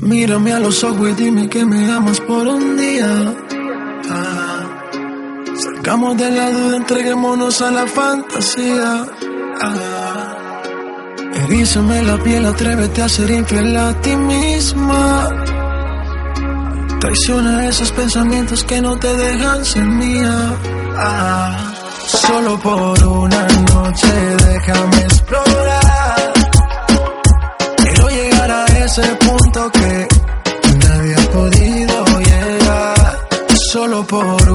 Mírame a los ojos y dime que me amas por un día. Ah, de la duda, entreguémonos a la fantasía. Ah, Erízame la piel, atrévete a ser infiel a ti misma. Traiciona esos pensamientos que no te dejan ser mía. Ah, solo por una noche déjame explorar. Quiero llegar a ese punto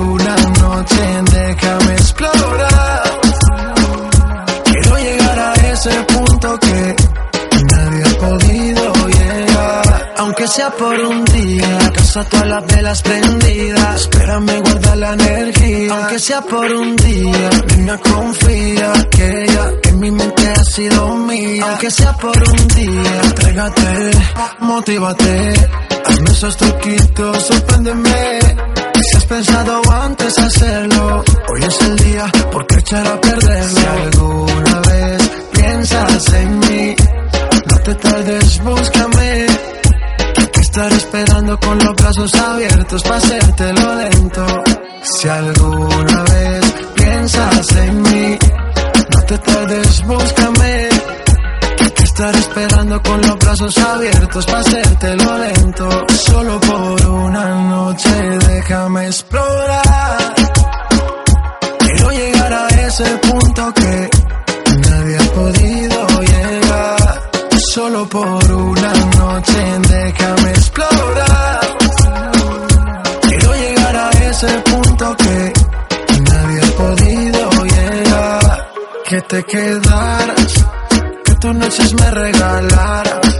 una noche déjame explorar. Quiero llegar a ese punto que nadie ha podido llegar. Aunque sea por un día, casa todas las velas prendidas. Espérame, guarda la energía. Aunque sea por un día, niña, confía que ella en mi mente ha sido mía. Aunque sea por un día, entrégate, motívate. Hazme esos truquitos, sorpréndeme. Si has pensado antes hacerlo, hoy es el día, porque echar a perderlo. Si alguna vez piensas en mí, no te tardes, búscame. Que estar esperando con los brazos abiertos para hacértelo lento. Si alguna vez piensas en mí, no te tardes, búscame. Estar esperando con los brazos abiertos para hacértelo lento. Solo por una noche déjame explorar. Quiero llegar a ese punto que nadie ha podido llegar. Solo por una noche déjame explorar. Quiero llegar a ese punto que nadie ha podido llegar. Que te quedaras, que tus noches me regalaras.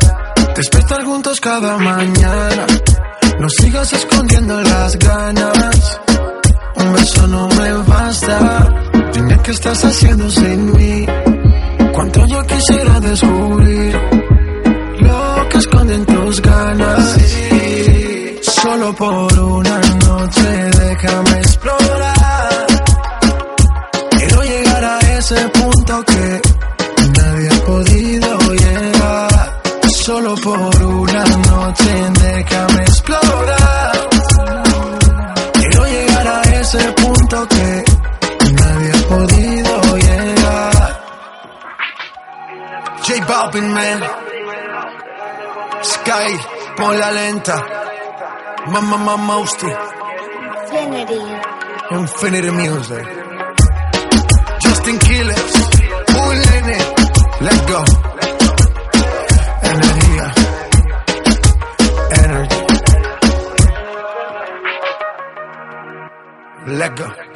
Despertar juntos cada mañana. No sigas escondiendo las ganas. Un beso no me basta. Dime qué estás haciendo sin mí. Cuánto yo quisiera descubrir lo que esconden tus ganas. Sí, solo por una noche que nadie ha podido llegar. J Balvin, man. Sky, pon la lenta. Mamma, mamma, Usti. Infinity Music. Justin Quiles. Un nene. Let's go. Energía. Energy. Let go.